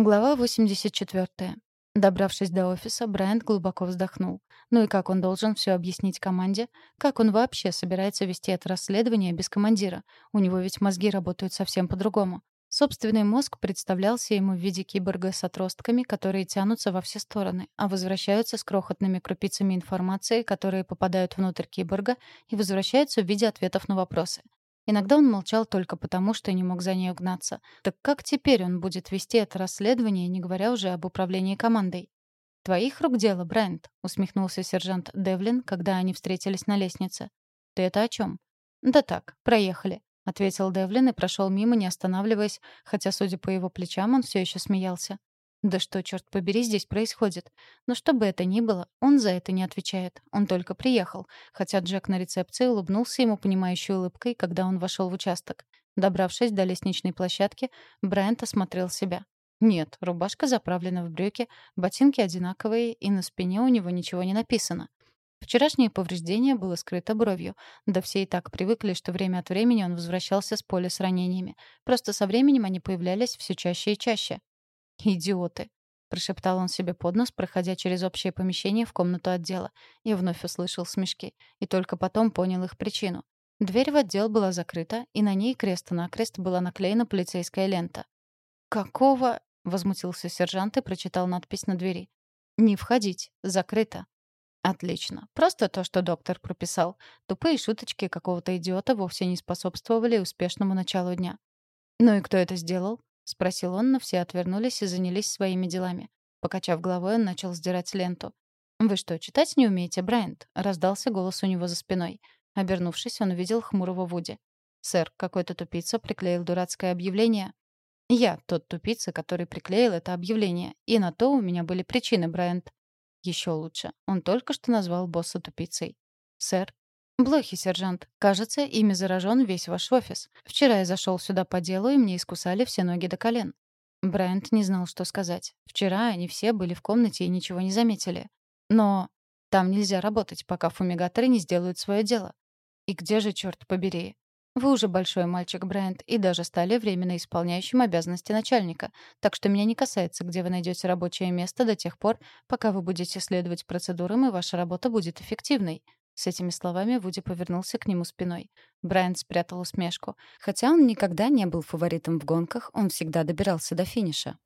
Глава 84. Добравшись до офиса, Брайант глубоко вздохнул. Ну и как он должен все объяснить команде? Как он вообще собирается вести это расследование без командира? У него ведь мозги работают совсем по-другому. Собственный мозг представлялся ему в виде киборга с отростками, которые тянутся во все стороны, а возвращаются с крохотными крупицами информации, которые попадают внутрь киборга и возвращаются в виде ответов на вопросы. Иногда он молчал только потому, что не мог за ней угнаться. Так как теперь он будет вести это расследование, не говоря уже об управлении командой? «Твоих рук дело, Брайант», — усмехнулся сержант Девлин, когда они встретились на лестнице. «Ты это о чем?» «Да так, проехали», — ответил Девлин и прошел мимо, не останавливаясь, хотя, судя по его плечам, он все еще смеялся. Да что, черт побери, здесь происходит? Но что бы это ни было, он за это не отвечает. Он только приехал. Хотя Джек на рецепции улыбнулся ему понимающей улыбкой, когда он вошел в участок. Добравшись до лестничной площадки, Брайант осмотрел себя. Нет, рубашка заправлена в брюки, ботинки одинаковые, и на спине у него ничего не написано. Вчерашнее повреждение было скрыто бровью. Да все и так привыкли, что время от времени он возвращался с поля с ранениями. Просто со временем они появлялись все чаще и чаще. «Идиоты!» — прошептал он себе под нос, проходя через общее помещение в комнату отдела. И вновь услышал смешки. И только потом понял их причину. Дверь в отдел была закрыта, и на ней крест-накрест была наклеена полицейская лента. «Какого?» — возмутился сержант и прочитал надпись на двери. «Не входить. Закрыто». Отлично. Просто то, что доктор прописал. Тупые шуточки какого-то идиота вовсе не способствовали успешному началу дня. «Ну и кто это сделал?» — спросил он, но все отвернулись и занялись своими делами. Покачав головой, он начал сдирать ленту. «Вы что, читать не умеете, Брайант?» — раздался голос у него за спиной. Обернувшись, он увидел хмурого Вуди. «Сэр, какой-то тупица приклеил дурацкое объявление». «Я тот тупица, который приклеил это объявление. И на то у меня были причины, Брайант». «Еще лучше. Он только что назвал босса тупицей». «Сэр, «Блохи, сержант. Кажется, ими заражен весь ваш офис. Вчера я зашел сюда по делу, и мне искусали все ноги до колен». Брайант не знал, что сказать. Вчера они все были в комнате и ничего не заметили. Но там нельзя работать, пока фумигаторы не сделают свое дело. И где же, черт побери? Вы уже большой мальчик, Брайант, и даже стали временно исполняющим обязанности начальника. Так что меня не касается, где вы найдете рабочее место до тех пор, пока вы будете следовать процедурам, и ваша работа будет эффективной. С этими словами Вуди повернулся к нему спиной. Брайан спрятал усмешку. Хотя он никогда не был фаворитом в гонках, он всегда добирался до финиша.